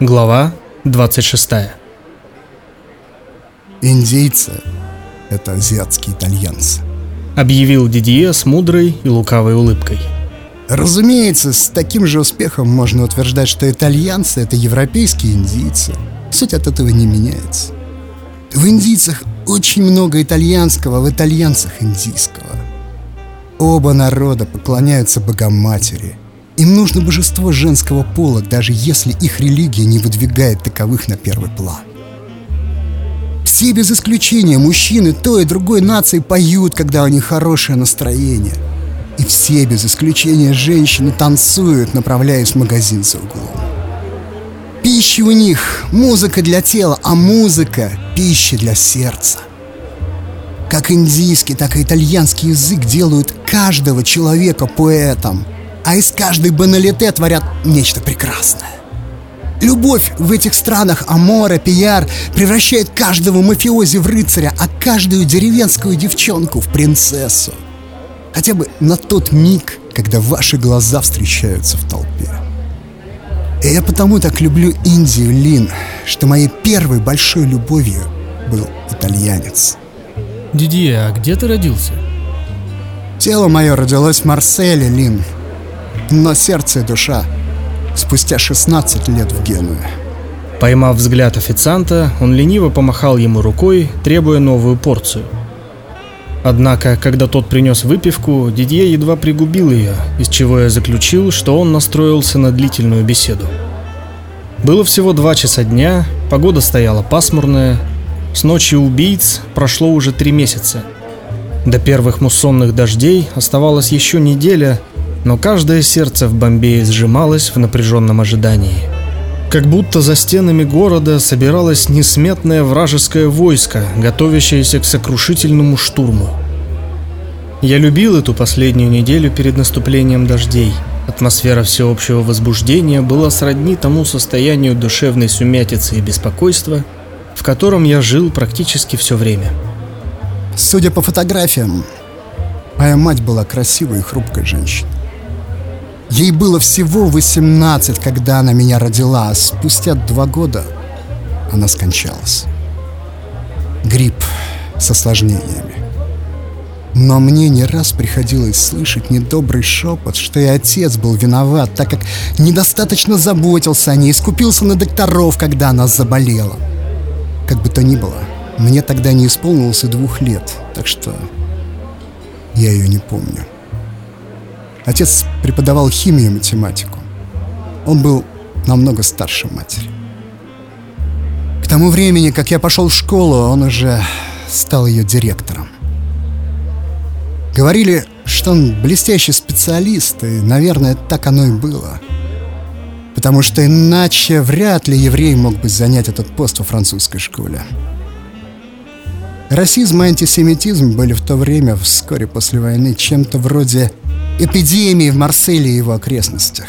Глава 26 Индейцы — это азиатские итальянцы. Объявил Дидье с мудрой и лукавой улыбкой. Разумеется, с таким же успехом можно утверждать, что итальянцы — это европейские индийцы. Суть от этого не меняется. В индийцах очень много итальянского, в итальянцах индийского. Оба народа поклоняются Богоматери — им нужно божество женского пола, даже если их религия не выдвигает таковых на первый план. Все без исключения мужчины той и другой нации поют, когда у них хорошее настроение. И все без исключения женщины танцуют, направляясь в магазин за углом. Пища у них – музыка для тела, а музыка – пища для сердца. Как индийский, так и итальянский язык делают каждого человека поэтом – а из каждой баналите творят нечто прекрасное. Любовь в этих странах Амора, Пиар превращает каждого мафиози в рыцаря, а каждую деревенскую девчонку в принцессу. Хотя бы на тот миг, когда ваши глаза встречаются в толпе. И я потому так люблю Индию, Лин, что моей первой большой любовью был итальянец. Дидье, а где ты родился? Тело мое родилось в Марселе, Лин, но сердце и душа спустя 16 лет в Генуе. Поймав взгляд официанта, он лениво помахал ему рукой, требуя новую порцию. Однако, когда тот принес выпивку, Дидье едва пригубил ее, из чего я заключил, что он настроился на длительную беседу. Было всего два часа дня, погода стояла пасмурная, с ночи убийц прошло уже три месяца. До первых муссонных дождей оставалась еще неделя, но каждое сердце в Бомбее сжималось в напряженном ожидании. Как будто за стенами города собиралось несметное вражеское войско, готовящееся к сокрушительному штурму. Я любил эту последнюю неделю перед наступлением дождей. Атмосфера всеобщего возбуждения была сродни тому состоянию душевной сумятицы и беспокойства, в котором я жил практически все время. Судя по фотографиям, моя мать была красивой и хрупкой женщиной. Ей было всего 18, когда она меня родила, а спустя два года она скончалась. Грипп с осложнениями. Но мне не раз приходилось слышать недобрый шепот, что и отец был виноват, так как недостаточно заботился о ней, скупился на докторов, когда она заболела. Как бы то ни было, мне тогда не исполнилось и двух лет, так что я ее не помню. Отец преподавал химию и математику. Он был намного старше матери. К тому времени, как я пошел в школу, он уже стал ее директором. Говорили, что он блестящий специалист, и, наверное, так оно и было. Потому что иначе вряд ли еврей мог бы занять этот пост во французской школе. Расизм и антисемитизм были в то время, вскоре после войны, чем-то вроде эпидемии в Марселе и его окрестностях.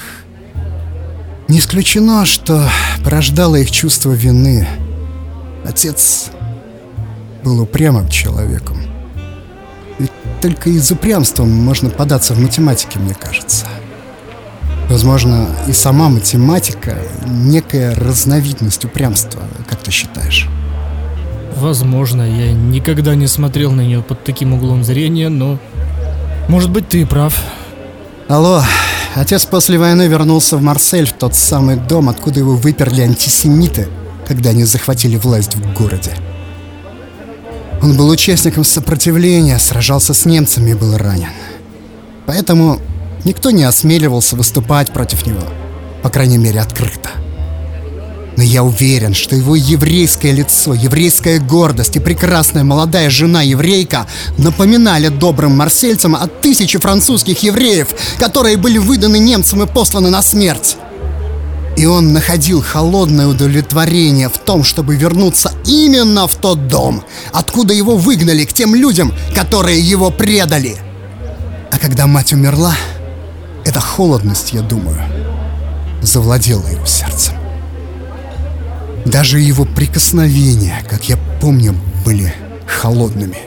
Не исключено, что порождало их чувство вины. Отец был упрямым человеком. Ведь только из упрямства можно податься в математике, мне кажется. Возможно, и сама математика — некая разновидность упрямства, как ты считаешь? Возможно, я никогда не смотрел на нее под таким углом зрения, но... Может быть, ты прав. Алло, отец после войны вернулся в Марсель, в тот самый дом, откуда его выперли антисемиты, когда они захватили власть в городе. Он был участником сопротивления, сражался с немцами и был ранен. Поэтому никто не осмеливался выступать против него, по крайней мере, открыто. Но я уверен, что его еврейское лицо, еврейская гордость и прекрасная молодая жена-еврейка напоминали добрым марсельцам о тысяче французских евреев, которые были выданы немцам и посланы на смерть. И он находил холодное удовлетворение в том, чтобы вернуться именно в тот дом, откуда его выгнали к тем людям, которые его предали. А когда мать умерла, эта холодность, я думаю, завладела его сердцем. Даже его прикосновения, как я помню, были холодными.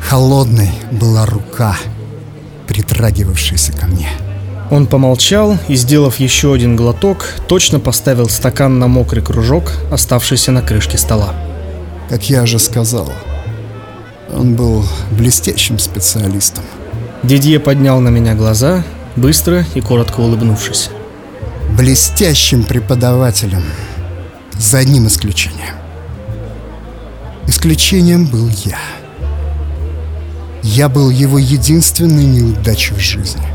Холодной была рука, притрагивавшаяся ко мне. Он помолчал и, сделав еще один глоток, точно поставил стакан на мокрый кружок, оставшийся на крышке стола. Как я уже сказал, он был блестящим специалистом. Дидье поднял на меня глаза, быстро и коротко улыбнувшись. Блестящим преподавателем. За одним исключением. Исключением был я. Я был его единственной неудачей в жизни.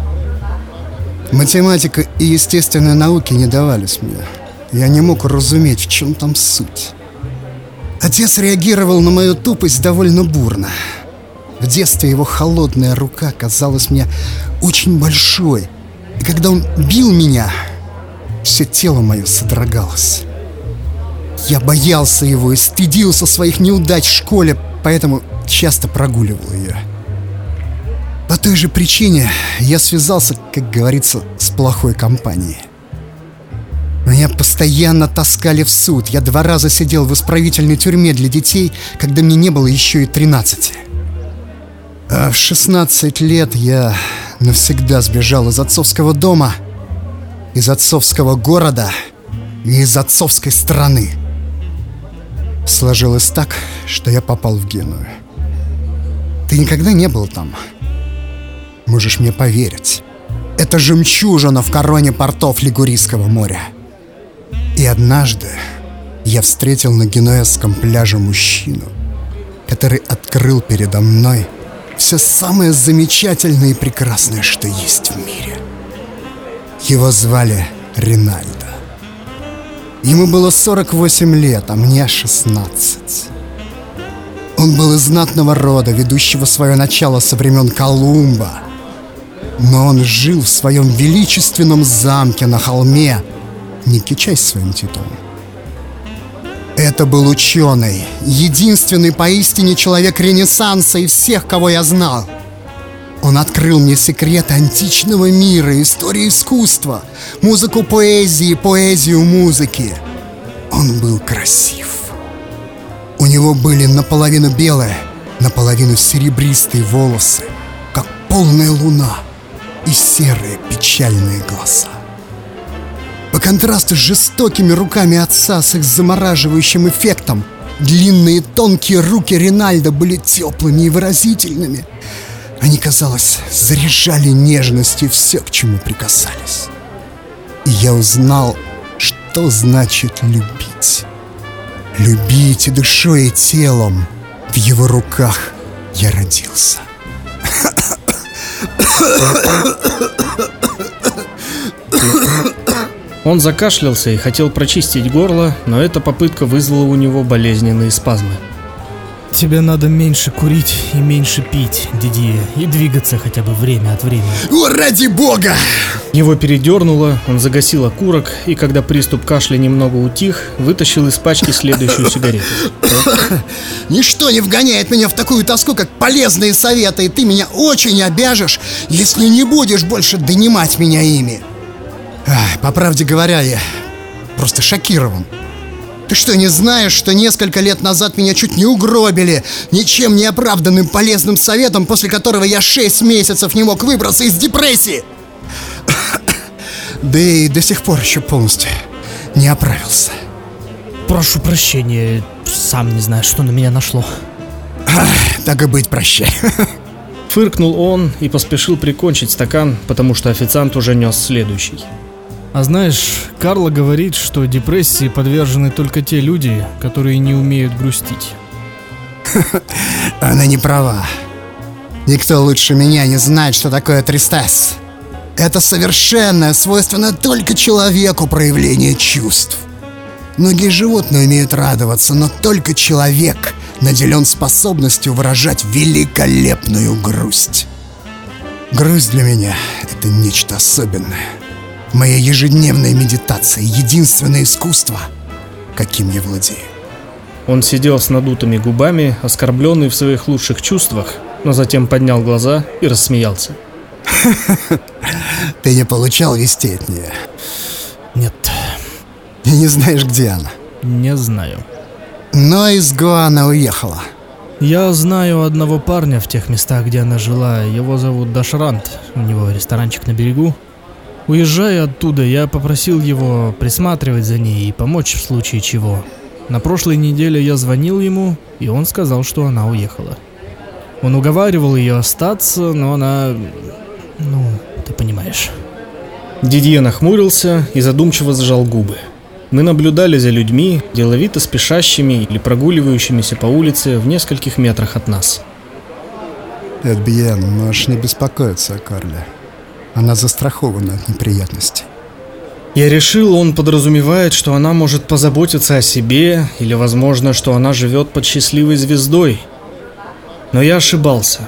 Математика и естественные науки не давались мне. Я не мог разуметь, в чем там суть. Отец реагировал на мою тупость довольно бурно. В детстве его холодная рука казалась мне очень большой. И когда он бил меня, все тело мое содрогалось. Я боялся его и стыдился своих неудач в школе, поэтому часто прогуливал ее. По той же причине я связался, как говорится, с плохой компанией. Меня постоянно таскали в суд. Я два раза сидел в исправительной тюрьме для детей, когда мне не было еще и 13. А в 16 лет я навсегда сбежал из отцовского дома, из отцовского города и из отцовской страны. Сложилось так, что я попал в Геную. Ты никогда не был там. Можешь мне поверить. Это жемчужина в короне портов Лигурийского моря. И однажды я встретил на генуэзском пляже мужчину, который открыл передо мной все самое замечательное и прекрасное, что есть в мире. Его звали Ринальдо. Ему было 48 лет, а мне 16. Он был из знатного рода, ведущего свое начало со времен Колумба. Но он жил в своем величественном замке на холме, не кичась своим титулом. Это был ученый, единственный поистине человек Ренессанса из всех, кого я знал. Он открыл мне секреты античного мира, истории искусства, музыку поэзии, поэзию музыки. Он был красив. У него были наполовину белые, наполовину серебристые волосы, как полная луна, и серые печальные глаза. По контрасту с жестокими руками отца с их замораживающим эффектом, длинные тонкие руки Ринальда были теплыми и выразительными. Они, казалось, заряжали нежностью все, к чему прикасались. И я узнал, что значит любить. Любить и душой, и телом. В его руках я родился. Он закашлялся и хотел прочистить горло, но эта попытка вызвала у него болезненные спазмы. Тебе надо меньше курить и меньше пить, Дидье, и двигаться хотя бы время от времени. О, ради бога! Его передернуло, он загасил окурок и, когда приступ кашля немного утих, вытащил из пачки следующую сигарету. Ничто не вгоняет меня в такую тоску, как полезные советы, и ты меня очень обяжешь, если не будешь больше донимать меня ими. По правде говоря, я просто шокирован. Ты что, не знаешь, что несколько лет назад меня чуть не угробили ничем не оправданным полезным советом, после которого я шесть месяцев не мог выбраться из депрессии? Да и до сих пор еще полностью не оправился. Прошу прощения, сам не знаю, что на меня нашло. Так и быть, прощай. Фыркнул он и поспешил прикончить стакан, потому что официант уже нес следующий. А знаешь, Карла говорит, что депрессии подвержены только те люди, которые не умеют грустить. Она не права. Никто лучше меня не знает, что такое трistesse. Это совершенное, свойственное только человеку проявление чувств. Многие животные умеют радоваться, но только человек наделен способностью выражать великолепную грусть. Грусть для меня — это нечто особенное. Моя ежедневная медитация — единственное искусство, каким я владею. Он сидел с надутыми губами, оскорбленный в своих лучших чувствах, но затем поднял глаза и рассмеялся. Ты не получал вестей от нее? Нет, И не знаешь, где она? не знаю. Но из Гуана уехала. Я знаю одного парня в тех местах, где она жила. Его зовут Дашрант. У него ресторанчик на берегу. Уезжая оттуда, я попросил его присматривать за ней и помочь в случае чего. На прошлой неделе я звонил ему, и он сказал, что она уехала. Он уговаривал ее остаться, но она... Ну, ты понимаешь. Дидье нахмурился и задумчиво сжал губы. Мы наблюдали за людьми, деловито спешащими или прогуливающимися по улице в нескольких метрах от нас. Эдбиен, можешь не беспокоиться о Карле. Она застрахована от неприятностей. Я решил, он подразумевает, что она может позаботиться о себе, или, возможно, что она живет под счастливой звездой. Но я ошибался.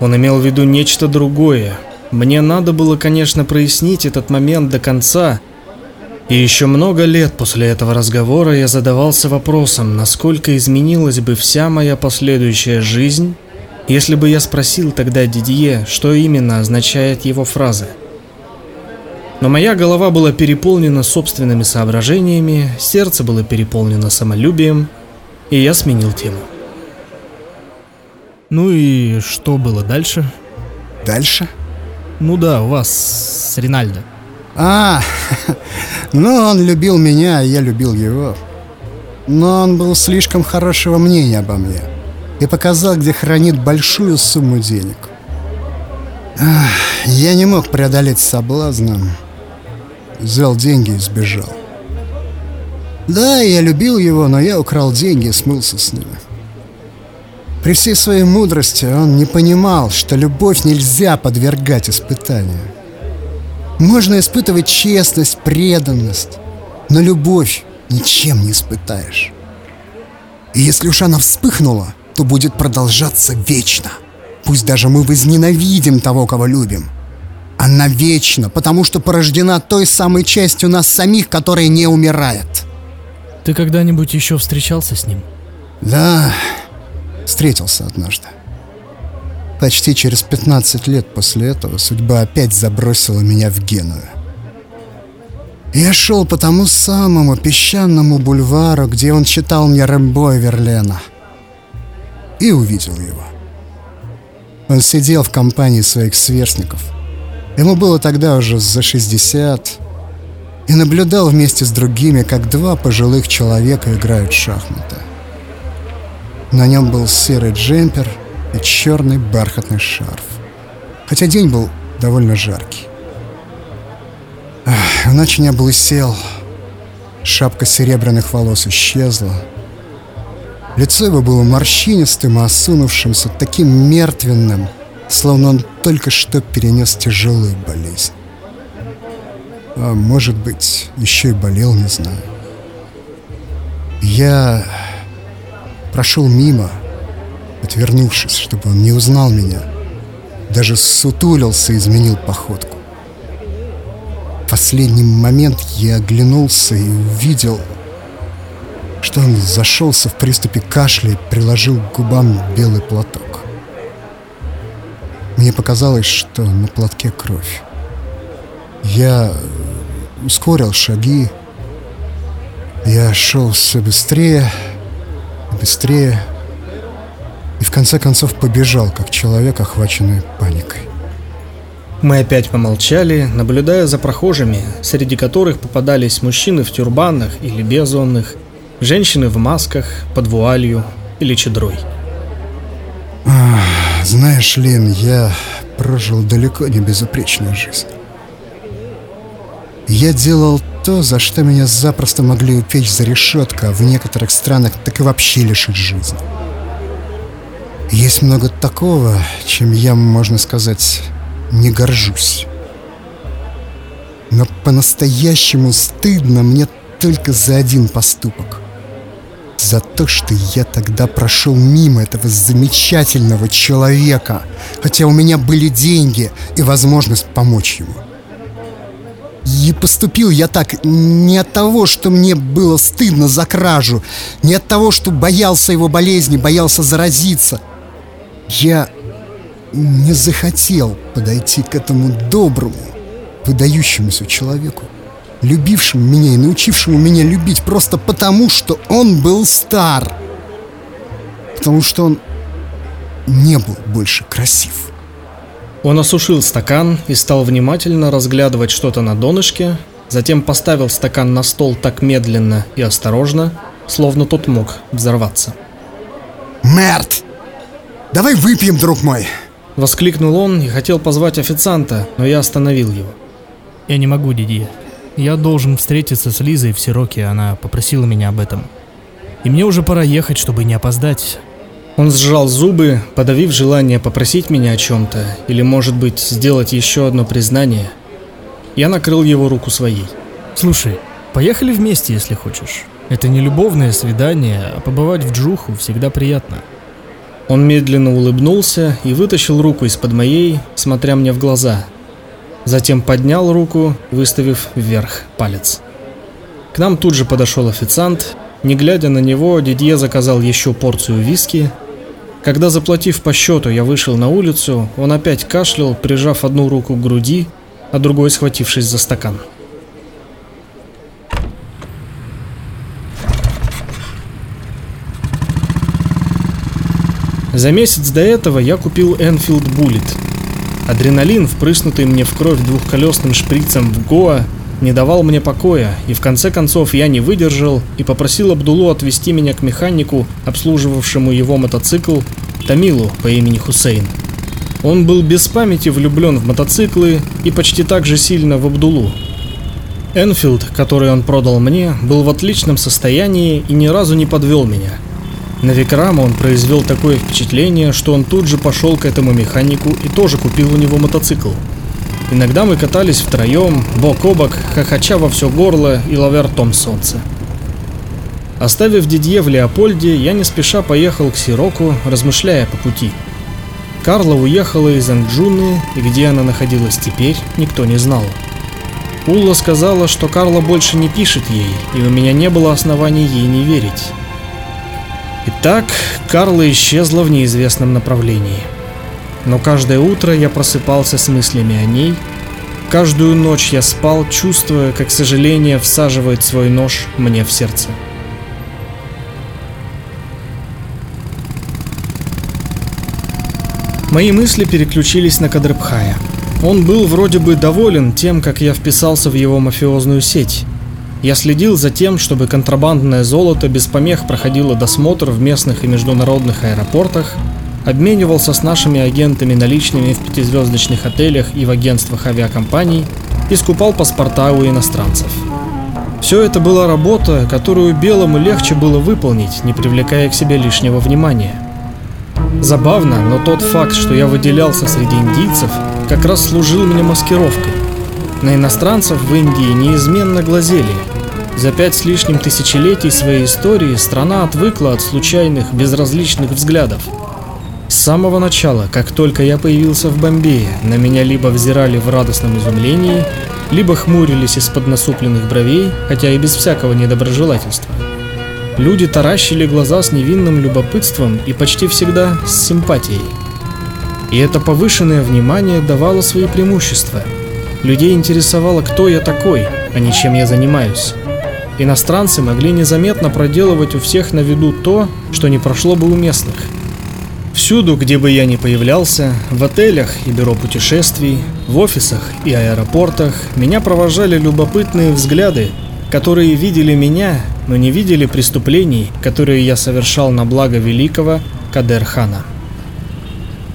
Он имел в виду нечто другое. Мне надо было, конечно, прояснить этот момент до конца. И еще много лет после этого разговора я задавался вопросом, насколько изменилась бы вся моя последующая жизнь, если бы я спросил тогда Дидье, что именно означает его фраза. Но моя голова была переполнена собственными соображениями, сердце было переполнено самолюбием, и я сменил тему. Ну и что было дальше? Дальше? Ну да, у вас с Ринальдо. А, ну он любил меня, а я любил его. Но он был слишком хорошего мнения обо мне и показал, где хранит большую сумму денег. Я не мог преодолеть соблазна. Взял деньги и сбежал. Да, я любил его, но я украл деньги и смылся с ними. При всей своей мудрости он не понимал, что любовь нельзя подвергать испытанию. Можно испытывать честность, преданность, но любовь ничем не испытаешь. И если уж она вспыхнула, то будет продолжаться вечно. Пусть даже мы возненавидим того, кого любим. Она вечна, потому что порождена той самой частью нас самих, которая не умирает. Ты когда-нибудь еще встречался с ним? Да, встретился однажды. Почти через 15 лет после этого судьба опять забросила меня в Геную. Я шел по тому самому песчаному бульвару, где он читал мне Рэмбо и Верлена — и увидел его. Он сидел в компании своих сверстников. Ему было тогда уже за 60 и наблюдал вместе с другими, как два пожилых человека играют в шахматы. На нем был серый джемпер и черный бархатный шарф. Хотя день был довольно жаркий. Он очень облысел. Шапка серебряных волос исчезла. Лицо его было морщинистым осунувшимся, таким мертвенным, словно он только что перенес тяжелую болезнь. А может быть, еще и болел, не знаю. Я прошел мимо, отвернувшись, чтобы он не узнал меня. Даже сутулился и изменил походку. В последний момент я оглянулся и увидел что он зашелся в приступе кашля и приложил к губам белый платок. Мне показалось, что на платке кровь. Я ускорил шаги. Я шел все быстрее, быстрее. И в конце концов побежал, как человек, охваченный паникой. Мы опять помолчали, наблюдая за прохожими, среди которых попадались мужчины в тюрбанах или безонных, Женщины в масках, под вуалью или чедрой. Знаешь, Лин, я прожил далеко не безупречную жизнь. Я делал то, за что меня запросто могли упечь за решетку, а в некоторых странах так и вообще лишить жизни. Есть много такого, чем я, можно сказать, не горжусь. Но по-настоящему стыдно мне только за один поступок за то, что я тогда прошел мимо этого замечательного человека, хотя у меня были деньги и возможность помочь ему. И поступил я так не от того, что мне было стыдно за кражу, не от того, что боялся его болезни, боялся заразиться. Я не захотел подойти к этому доброму, выдающемуся человеку любившему меня и научившему меня любить просто потому, что он был стар. Потому что он не был больше красив. Он осушил стакан и стал внимательно разглядывать что-то на донышке, затем поставил стакан на стол так медленно и осторожно, словно тот мог взорваться. Мерт! Давай выпьем, друг мой. Воскликнул он и хотел позвать официанта, но я остановил его. Я не могу, Дидье. Я должен встретиться с Лизой в Сироке, она попросила меня об этом. И мне уже пора ехать, чтобы не опоздать. Он сжал зубы, подавив желание попросить меня о чем-то, или, может быть, сделать еще одно признание. Я накрыл его руку своей. Слушай, поехали вместе, если хочешь. Это не любовное свидание, а побывать в Джуху всегда приятно. Он медленно улыбнулся и вытащил руку из-под моей, смотря мне в глаза. Затем поднял руку, выставив вверх палец. К нам тут же подошел официант. Не глядя на него, Дидье заказал еще порцию виски. Когда, заплатив по счету, я вышел на улицу, он опять кашлял, прижав одну руку к груди, а другой схватившись за стакан. За месяц до этого я купил Enfield Bullet. Адреналин, впрыснутый мне в кровь двухколесным шприцем в Гоа, не давал мне покоя, и в конце концов я не выдержал и попросил Абдулу отвезти меня к механику, обслуживавшему его мотоцикл, Тамилу по имени Хусейн. Он был без памяти влюблен в мотоциклы и почти так же сильно в Абдулу. Энфилд, который он продал мне, был в отличном состоянии и ни разу не подвел меня – на Викрама он произвел такое впечатление, что он тут же пошел к этому механику и тоже купил у него мотоцикл. Иногда мы катались втроем, бок о бок, хохоча во все горло и ловя ртом солнце. Оставив Дидье в Леопольде, я не спеша поехал к Сироку, размышляя по пути. Карла уехала из Анджуны, и где она находилась теперь, никто не знал. Улла сказала, что Карла больше не пишет ей, и у меня не было оснований ей не верить. Итак, Карла исчезла в неизвестном направлении. Но каждое утро я просыпался с мыслями о ней. Каждую ночь я спал, чувствуя, как сожаление всаживает свой нож мне в сердце. Мои мысли переключились на Кадрбхая. Он был вроде бы доволен тем, как я вписался в его мафиозную сеть. Я следил за тем, чтобы контрабандное золото без помех проходило досмотр в местных и международных аэропортах, обменивался с нашими агентами наличными в пятизвездочных отелях и в агентствах авиакомпаний и скупал паспорта у иностранцев. Все это была работа, которую белому легче было выполнить, не привлекая к себе лишнего внимания. Забавно, но тот факт, что я выделялся среди индийцев, как раз служил мне маскировкой. На иностранцев в Индии неизменно глазели. За пять с лишним тысячелетий своей истории страна отвыкла от случайных, безразличных взглядов. С самого начала, как только я появился в Бомбее, на меня либо взирали в радостном изумлении, либо хмурились из-под насупленных бровей, хотя и без всякого недоброжелательства. Люди таращили глаза с невинным любопытством и почти всегда с симпатией. И это повышенное внимание давало свои преимущества – Людей интересовало, кто я такой, а не чем я занимаюсь. Иностранцы могли незаметно проделывать у всех на виду то, что не прошло бы у местных. Всюду, где бы я ни появлялся, в отелях и бюро путешествий, в офисах и аэропортах, меня провожали любопытные взгляды, которые видели меня, но не видели преступлений, которые я совершал на благо великого Кадер-хана.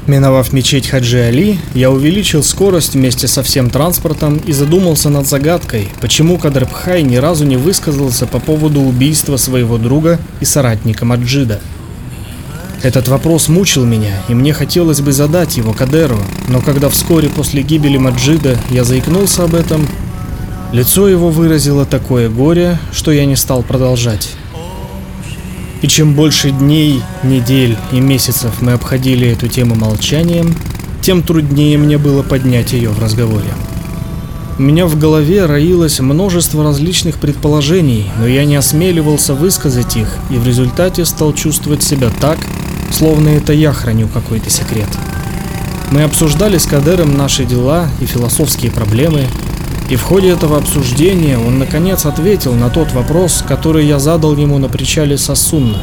Миновав мечеть Хаджи Али, я увеличил скорость вместе со всем транспортом и задумался над загадкой, почему Кадрбхай ни разу не высказался по поводу убийства своего друга и соратника Маджида. Этот вопрос мучил меня, и мне хотелось бы задать его Кадеру, но когда вскоре после гибели Маджида я заикнулся об этом, лицо его выразило такое горе, что я не стал продолжать. И чем больше дней, недель и месяцев мы обходили эту тему молчанием, тем труднее мне было поднять ее в разговоре. У меня в голове роилось множество различных предположений, но я не осмеливался высказать их и в результате стал чувствовать себя так, словно это я храню какой-то секрет. Мы обсуждали с Кадером наши дела и философские проблемы, и в ходе этого обсуждения он наконец ответил на тот вопрос, который я задал ему на причале Сосунна.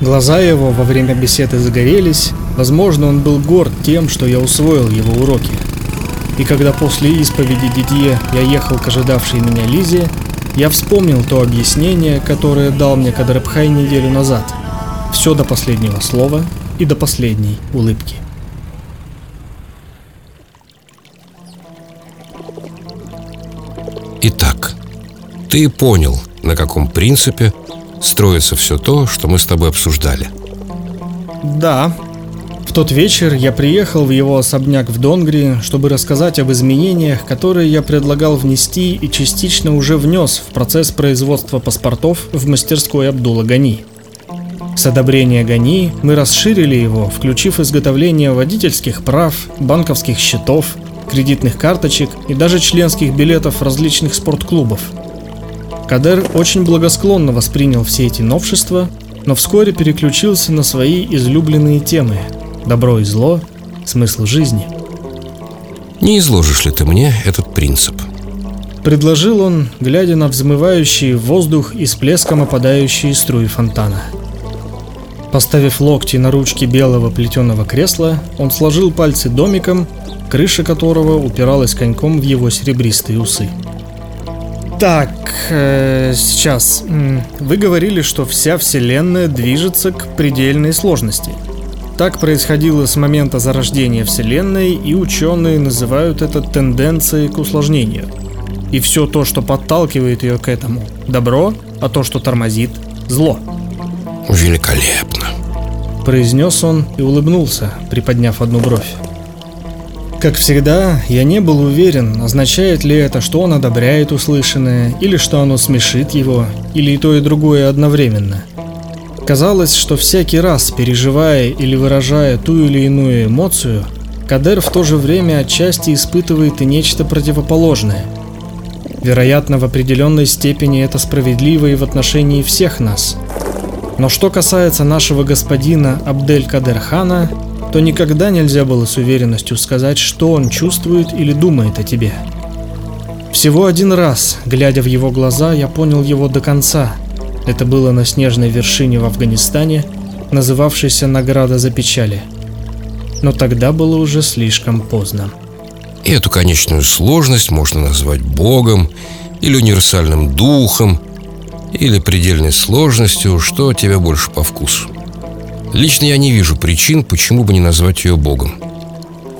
Глаза его во время беседы загорелись, Возможно, он был горд тем, что я усвоил его уроки. И когда после исповеди Дидье я ехал к ожидавшей меня Лизе, я вспомнил то объяснение, которое дал мне Кадрабхай неделю назад. Все до последнего слова и до последней улыбки. Итак, ты понял, на каком принципе строится все то, что мы с тобой обсуждали. Да. В тот вечер я приехал в его особняк в Донгри, чтобы рассказать об изменениях, которые я предлагал внести и частично уже внес в процесс производства паспортов в мастерской Абдула Гани. С одобрения Гани мы расширили его, включив изготовление водительских прав, банковских счетов, кредитных карточек и даже членских билетов различных спортклубов. Кадер очень благосклонно воспринял все эти новшества, но вскоре переключился на свои излюбленные темы – добро и зло, смысл жизни. Не изложишь ли ты мне этот принцип? Предложил он, глядя на взмывающий воздух и с плеском опадающие струи фонтана. Поставив локти на ручки белого плетеного кресла, он сложил пальцы домиком крыша которого упиралась коньком в его серебристые усы. Так, э, сейчас. Вы говорили, что вся Вселенная движется к предельной сложности. Так происходило с момента зарождения Вселенной, и ученые называют это тенденцией к усложнению. И все то, что подталкивает ее к этому – добро, а то, что тормозит – зло. Великолепно. Произнес он и улыбнулся, приподняв одну бровь. Как всегда, я не был уверен, означает ли это, что он одобряет услышанное, или что оно смешит его, или и то и другое одновременно. Казалось, что всякий раз, переживая или выражая ту или иную эмоцию, Кадер в то же время отчасти испытывает и нечто противоположное. Вероятно, в определенной степени это справедливо и в отношении всех нас. Но что касается нашего господина Абдель Кадерхана, то никогда нельзя было с уверенностью сказать, что он чувствует или думает о тебе. Всего один раз, глядя в его глаза, я понял его до конца. Это было на снежной вершине в Афганистане, называвшейся «Награда за печали». Но тогда было уже слишком поздно. И эту конечную сложность можно назвать Богом или универсальным духом, или предельной сложностью, что тебе больше по вкусу. Лично я не вижу причин, почему бы не назвать ее Богом.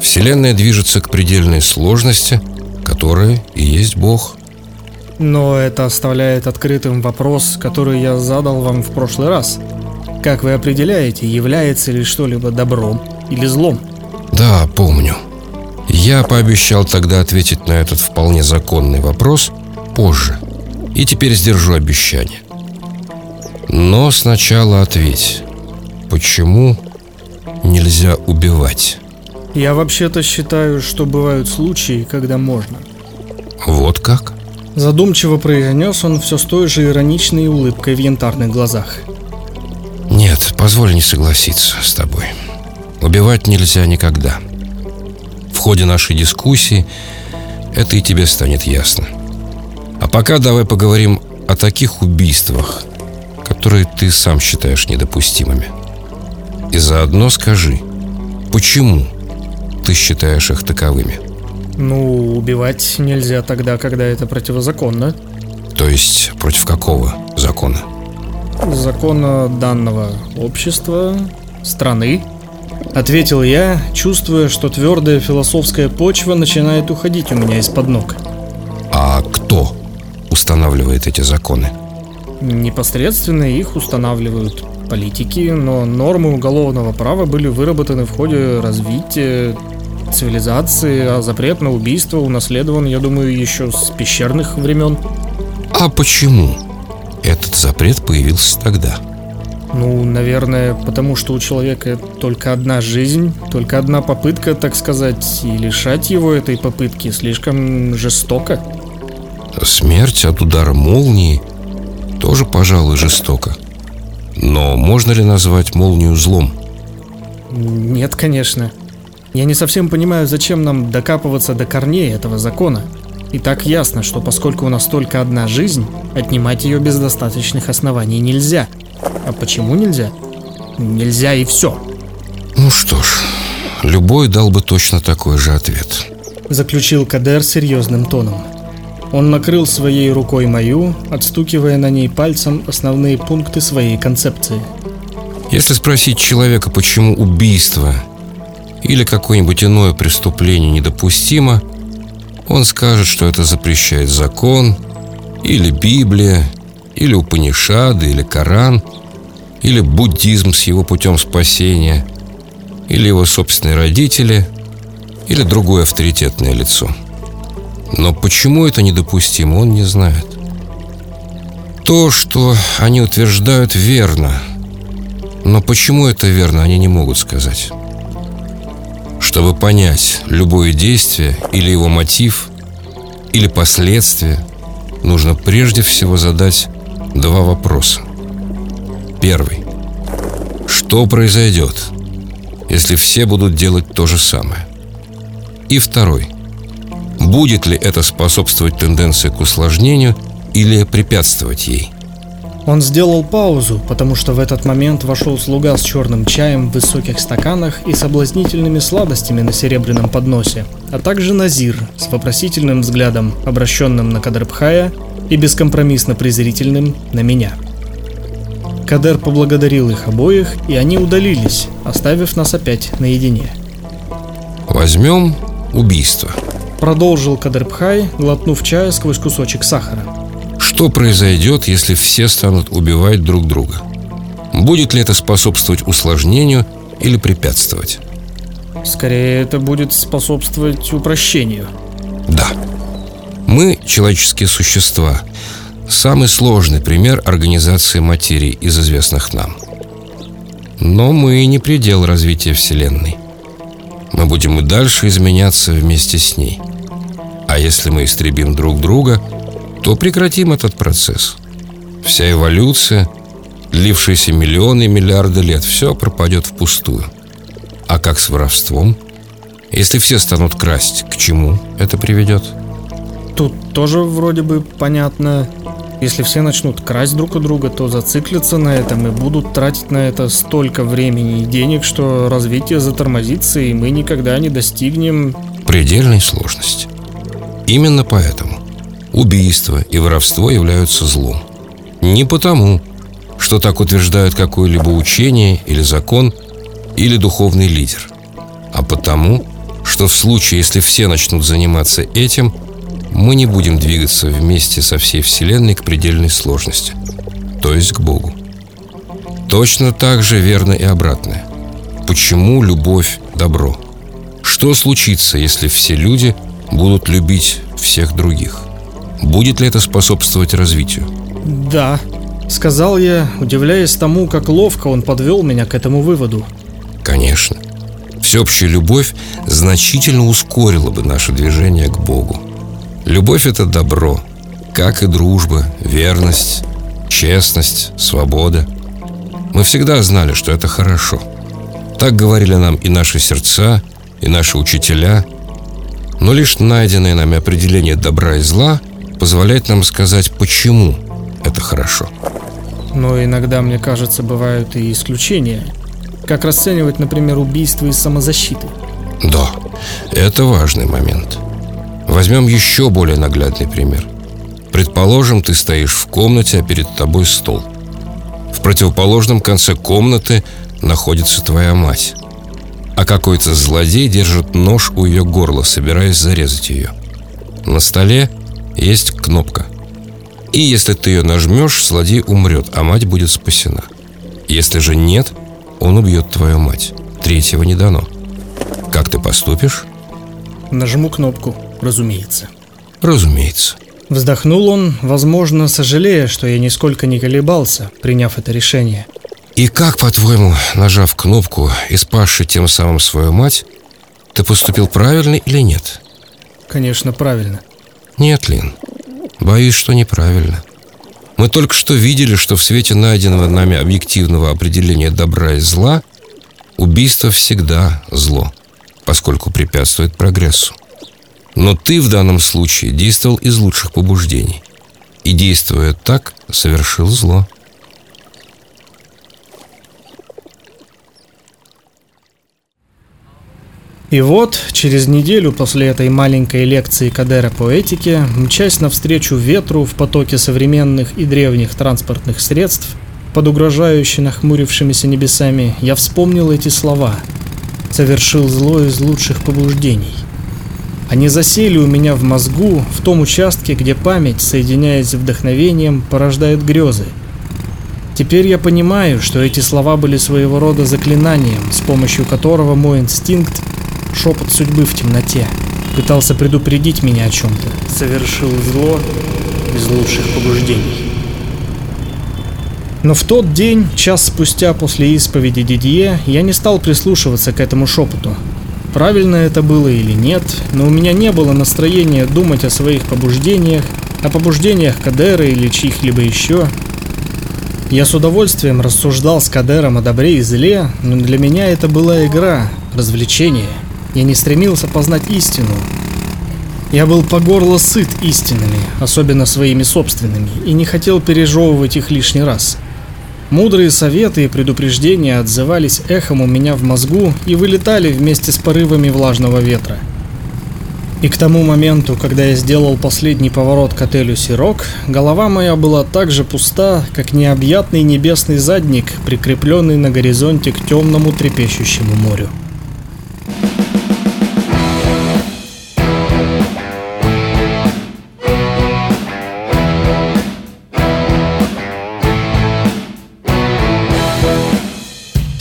Вселенная движется к предельной сложности, которая и есть Бог. Но это оставляет открытым вопрос, который я задал вам в прошлый раз. Как вы определяете, является ли что-либо добром или злом? Да, помню. Я пообещал тогда ответить на этот вполне законный вопрос позже. И теперь сдержу обещание. Но сначала ответь. Почему нельзя убивать? Я вообще-то считаю, что бывают случаи, когда можно. Вот как? Задумчиво произнес он все с той же ироничной улыбкой в янтарных глазах. Нет, позволь не согласиться с тобой. Убивать нельзя никогда. В ходе нашей дискуссии это и тебе станет ясно. А пока давай поговорим о таких убийствах, которые ты сам считаешь недопустимыми. И заодно скажи, почему ты считаешь их таковыми? Ну, убивать нельзя тогда, когда это противозаконно. То есть против какого закона? Закона данного общества, страны. Ответил я, чувствуя, что твердая философская почва начинает уходить у меня из-под ног. А кто устанавливает эти законы? Непосредственно их устанавливают политики, но нормы уголовного права были выработаны в ходе развития цивилизации, а запрет на убийство унаследован, я думаю, еще с пещерных времен. А почему этот запрет появился тогда? Ну, наверное, потому что у человека только одна жизнь, только одна попытка, так сказать, и лишать его этой попытки слишком жестоко. Смерть от удара молнии тоже, пожалуй, жестоко. Но можно ли назвать молнию злом? Нет, конечно. Я не совсем понимаю, зачем нам докапываться до корней этого закона. И так ясно, что поскольку у нас только одна жизнь, отнимать ее без достаточных оснований нельзя. А почему нельзя? Нельзя и все. Ну что ж, любой дал бы точно такой же ответ. Заключил Кадер серьезным тоном. Он накрыл своей рукой мою, отстукивая на ней пальцем основные пункты своей концепции. Если спросить человека, почему убийство или какое-нибудь иное преступление недопустимо, он скажет, что это запрещает закон, или Библия, или Упанишады, или Коран, или буддизм с его путем спасения, или его собственные родители, или другое авторитетное лицо – но почему это недопустимо, он не знает. То, что они утверждают, верно. Но почему это верно, они не могут сказать. Чтобы понять любое действие или его мотив, или последствия, нужно прежде всего задать два вопроса. Первый. Что произойдет, если все будут делать то же самое? И второй – Будет ли это способствовать тенденции к усложнению или препятствовать ей? Он сделал паузу, потому что в этот момент вошел слуга с черным чаем в высоких стаканах и соблазнительными сладостями на серебряном подносе, а также Назир с вопросительным взглядом, обращенным на Кадрбхая и бескомпромиссно презрительным на меня. Кадер поблагодарил их обоих, и они удалились, оставив нас опять наедине. Возьмем убийство – Продолжил Кадрбхай, глотнув чая сквозь кусочек сахара. Что произойдет, если все станут убивать друг друга? Будет ли это способствовать усложнению или препятствовать? Скорее, это будет способствовать упрощению. Да. Мы, человеческие существа, самый сложный пример организации материи из известных нам. Но мы не предел развития Вселенной. Мы будем и дальше изменяться вместе с ней. А если мы истребим друг друга, то прекратим этот процесс. Вся эволюция, длившаяся миллионы и миллиарды лет, все пропадет впустую. А как с воровством? Если все станут красть, к чему это приведет? Тут тоже вроде бы понятно. Если все начнут красть друг у друга, то зациклятся на этом и будут тратить на это столько времени и денег, что развитие затормозится, и мы никогда не достигнем... Предельной сложности. Именно поэтому убийство и воровство являются злом. Не потому, что так утверждают какое-либо учение или закон, или духовный лидер, а потому, что в случае, если все начнут заниматься этим, мы не будем двигаться вместе со всей Вселенной к предельной сложности, то есть к Богу. Точно так же верно и обратное. Почему любовь – добро? Что случится, если все люди – будут любить всех других. Будет ли это способствовать развитию? Да, сказал я, удивляясь тому, как ловко он подвел меня к этому выводу. Конечно. Всеобщая любовь значительно ускорила бы наше движение к Богу. Любовь – это добро, как и дружба, верность, честность, свобода. Мы всегда знали, что это хорошо. Так говорили нам и наши сердца, и наши учителя – но лишь найденное нами определение добра и зла позволяет нам сказать, почему это хорошо. Но иногда, мне кажется, бывают и исключения. Как расценивать, например, убийство из самозащиты? Да, это важный момент. Возьмем еще более наглядный пример. Предположим, ты стоишь в комнате, а перед тобой стол. В противоположном конце комнаты находится твоя мать а какой-то злодей держит нож у ее горла, собираясь зарезать ее. На столе есть кнопка. И если ты ее нажмешь, злодей умрет, а мать будет спасена. Если же нет, он убьет твою мать. Третьего не дано. Как ты поступишь? Нажму кнопку, разумеется. Разумеется. Вздохнул он, возможно, сожалея, что я нисколько не колебался, приняв это решение – и как, по-твоему, нажав кнопку и спасши тем самым свою мать, ты поступил правильно или нет? Конечно, правильно. Нет, Лин. Боюсь, что неправильно. Мы только что видели, что в свете найденного нами объективного определения добра и зла убийство всегда зло, поскольку препятствует прогрессу. Но ты в данном случае действовал из лучших побуждений. И действуя так, совершил зло. И вот, через неделю после этой маленькой лекции Кадера по этике, мчась навстречу ветру в потоке современных и древних транспортных средств, под угрожающе нахмурившимися небесами, я вспомнил эти слова. Совершил зло из лучших побуждений. Они засели у меня в мозгу, в том участке, где память, соединяясь с вдохновением, порождает грезы. Теперь я понимаю, что эти слова были своего рода заклинанием, с помощью которого мой инстинкт шепот судьбы в темноте. Пытался предупредить меня о чем-то. Совершил зло из лучших побуждений. Но в тот день, час спустя после исповеди Дидье, я не стал прислушиваться к этому шепоту. Правильно это было или нет, но у меня не было настроения думать о своих побуждениях, о побуждениях Кадера или чьих-либо еще. Я с удовольствием рассуждал с Кадером о добре и зле, но для меня это была игра, развлечение – я не стремился познать истину. Я был по горло сыт истинами, особенно своими собственными, и не хотел пережевывать их лишний раз. Мудрые советы и предупреждения отзывались эхом у меня в мозгу и вылетали вместе с порывами влажного ветра. И к тому моменту, когда я сделал последний поворот к отелю «Сирок», голова моя была так же пуста, как необъятный небесный задник, прикрепленный на горизонте к темному трепещущему морю.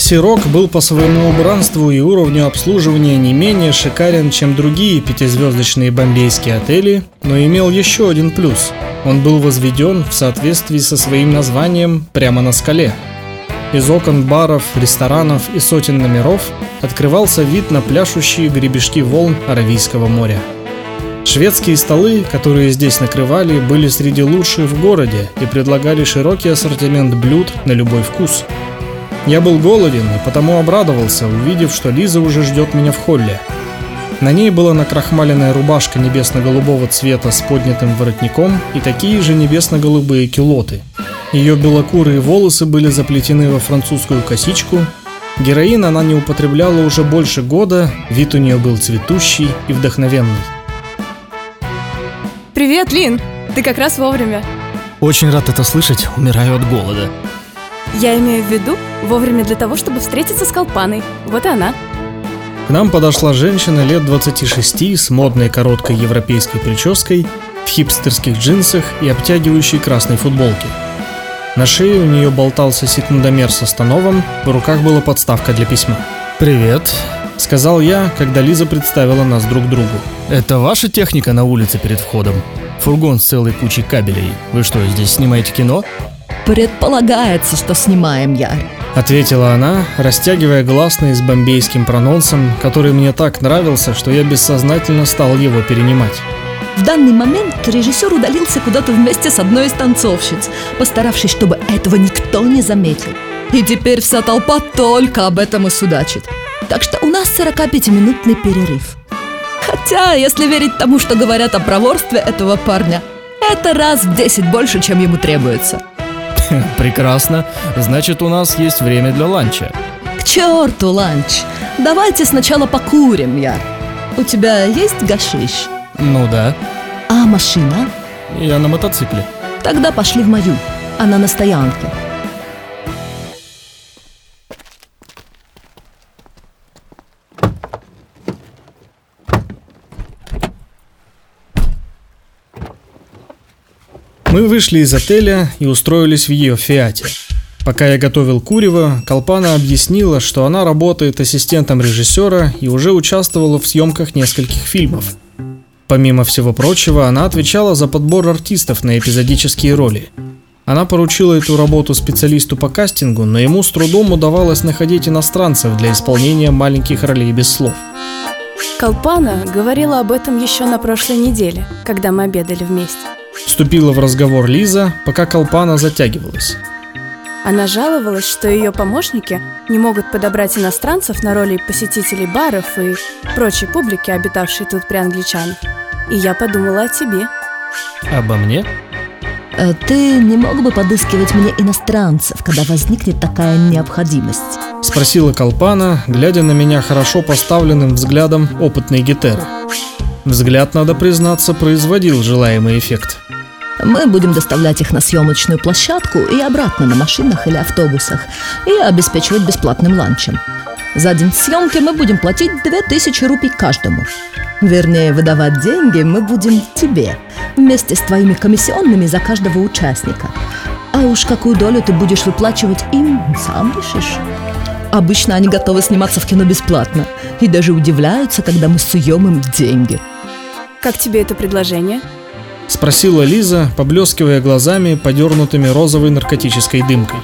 Сирок был по своему убранству и уровню обслуживания не менее шикарен, чем другие пятизвездочные бомбейские отели, но имел еще один плюс. Он был возведен в соответствии со своим названием прямо на скале. Из окон баров, ресторанов и сотен номеров открывался вид на пляшущие гребешки волн Аравийского моря. Шведские столы, которые здесь накрывали, были среди лучших в городе и предлагали широкий ассортимент блюд на любой вкус – я был голоден и потому обрадовался, увидев, что Лиза уже ждет меня в холле. На ней была накрахмаленная рубашка небесно-голубого цвета с поднятым воротником и такие же небесно-голубые кюлоты. Ее белокурые волосы были заплетены во французскую косичку. Героин она не употребляла уже больше года, вид у нее был цветущий и вдохновенный. Привет, Лин! Ты как раз вовремя. Очень рад это слышать, умираю от голода. Я имею в виду вовремя для того, чтобы встретиться с Колпаной. Вот и она. К нам подошла женщина лет 26 с модной короткой европейской прической, в хипстерских джинсах и обтягивающей красной футболке. На шее у нее болтался секундомер с остановом, в руках была подставка для письма. «Привет», — сказал я, когда Лиза представила нас друг другу. «Это ваша техника на улице перед входом? Фургон с целой кучей кабелей. Вы что, здесь снимаете кино?» «Предполагается, что снимаем я», — ответила она, растягивая гласные с бомбейским прононсом, который мне так нравился, что я бессознательно стал его перенимать. В данный момент режиссер удалился куда-то вместе с одной из танцовщиц, постаравшись, чтобы этого никто не заметил. И теперь вся толпа только об этом и судачит. Так что у нас 45-минутный перерыв. Хотя, если верить тому, что говорят о проворстве этого парня, это раз в 10 больше, чем ему требуется. Прекрасно. Значит, у нас есть время для ланча. К черту ланч. Давайте сначала покурим, я. У тебя есть гашиш? Ну да. А машина? Я на мотоцикле. Тогда пошли в мою. Она на стоянке. Мы вышли из отеля и устроились в ее фиате. Пока я готовил курево, Колпана объяснила, что она работает ассистентом режиссера и уже участвовала в съемках нескольких фильмов. Помимо всего прочего, она отвечала за подбор артистов на эпизодические роли. Она поручила эту работу специалисту по кастингу, но ему с трудом удавалось находить иностранцев для исполнения маленьких ролей без слов. Колпана говорила об этом еще на прошлой неделе, когда мы обедали вместе. Вступила в разговор Лиза, пока Колпана затягивалась. Она жаловалась, что ее помощники не могут подобрать иностранцев на роли посетителей баров и прочей публики, обитавшей тут при англичанах. И я подумала о тебе. Обо мне? Э, Ты не мог бы подыскивать мне иностранцев, когда возникнет такая необходимость? Спросила Колпана, глядя на меня хорошо поставленным взглядом опытной гитары. Взгляд, надо признаться, производил желаемый эффект. Мы будем доставлять их на съемочную площадку и обратно на машинах или автобусах и обеспечивать бесплатным ланчем. За день съемки мы будем платить 2000 рупий каждому. Вернее, выдавать деньги мы будем тебе, вместе с твоими комиссионными за каждого участника. А уж какую долю ты будешь выплачивать им, сам решишь. Обычно они готовы сниматься в кино бесплатно и даже удивляются, когда мы суем им деньги. Как тебе это предложение? Спросила Лиза, поблескивая глазами, подернутыми розовой наркотической дымкой.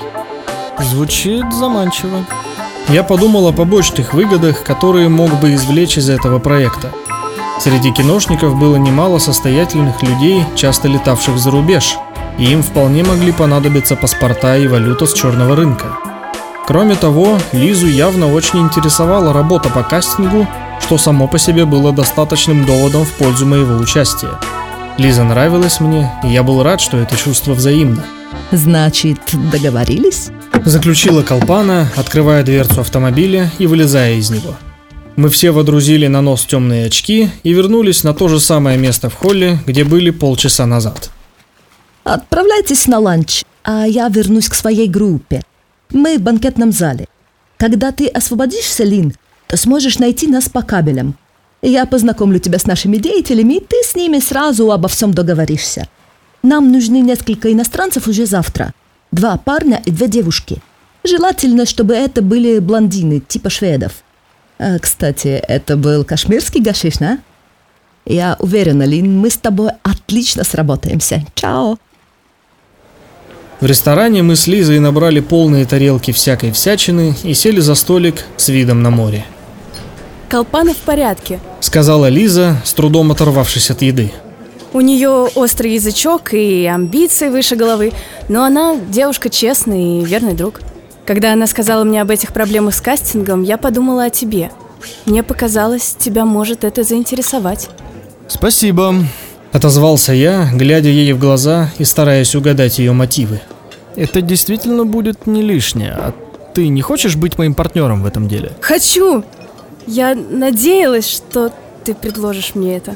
Звучит заманчиво. Я подумал о побочных выгодах, которые мог бы извлечь из этого проекта. Среди киношников было немало состоятельных людей, часто летавших за рубеж, и им вполне могли понадобиться паспорта и валюта с черного рынка. Кроме того, Лизу явно очень интересовала работа по кастингу, что само по себе было достаточным доводом в пользу моего участия. Лиза нравилась мне, и я был рад, что это чувство взаимно. Значит, договорились? Заключила Колпана, открывая дверцу автомобиля и вылезая из него. Мы все водрузили на нос темные очки и вернулись на то же самое место в холле, где были полчаса назад. Отправляйтесь на ланч, а я вернусь к своей группе. Мы в банкетном зале. Когда ты освободишься, Лин, сможешь найти нас по кабелям. Я познакомлю тебя с нашими деятелями, и ты с ними сразу обо всем договоришься. Нам нужны несколько иностранцев уже завтра. Два парня и две девушки. Желательно, чтобы это были блондины, типа шведов. А, кстати, это был кашмирский гашиш, да? Я уверена, Лин, мы с тобой отлично сработаемся. Чао! В ресторане мы с Лизой набрали полные тарелки всякой всячины и сели за столик с видом на море. Колпана в порядке. Сказала Лиза, с трудом оторвавшись от еды. У нее острый язычок и амбиции выше головы, но она девушка честный и верный друг. Когда она сказала мне об этих проблемах с кастингом, я подумала о тебе. Мне показалось, тебя может это заинтересовать. Спасибо. Отозвался я, глядя ей в глаза и стараясь угадать ее мотивы. Это действительно будет не лишнее. А ты не хочешь быть моим партнером в этом деле? Хочу! Я надеялась, что ты предложишь мне это.